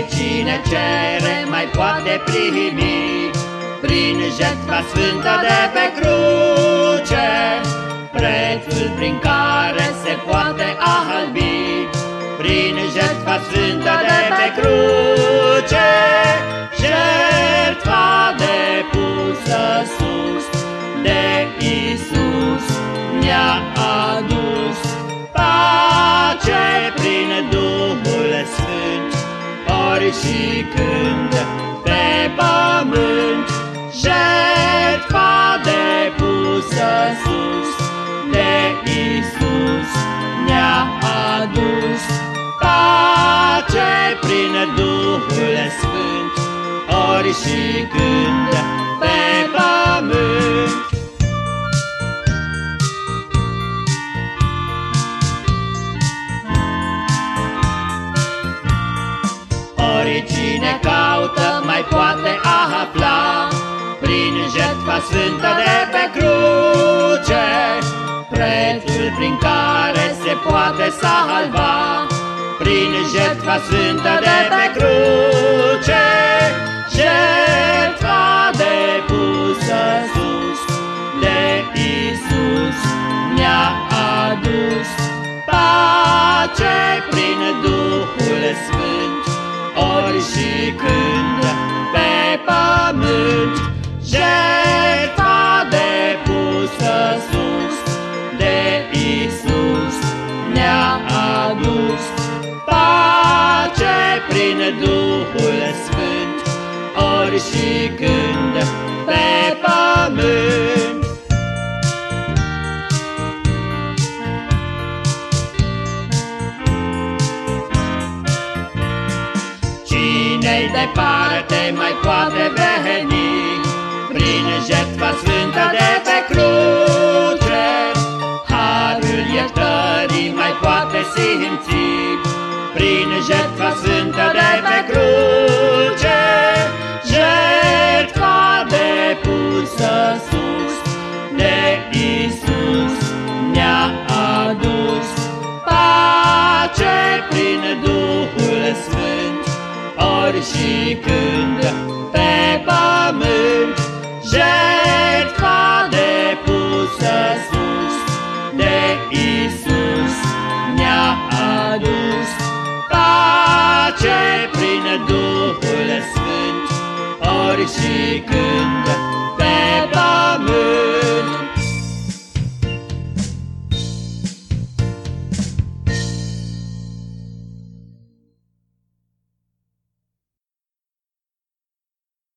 Oricine cere mai poate primi. Prin jertfa sfântă de pe cruce Prețul prin care se poate albi Prin jertfa sfântă de și când pe pământ Jertfa depusă sus de Isus ne-a adus. Pace prin Duhul Sfânt Ori și când pe jertfa sfântă de pe cruce Prețul prin care se poate salva. Prin jertfa sfântă de pe cruce Jertfa depusă sus de Isus Ne-a adus. Pace prin Duhul Sfânt ori și când pe pământ. jertfa Duhul Sfânt ori și când pe pământ. Cine-i departe mai poate veni Prin jertfa sfântă de pe cruce? Harul iertării mai poate simți Prin jertfa pace prin Duhul Sfânt ori și când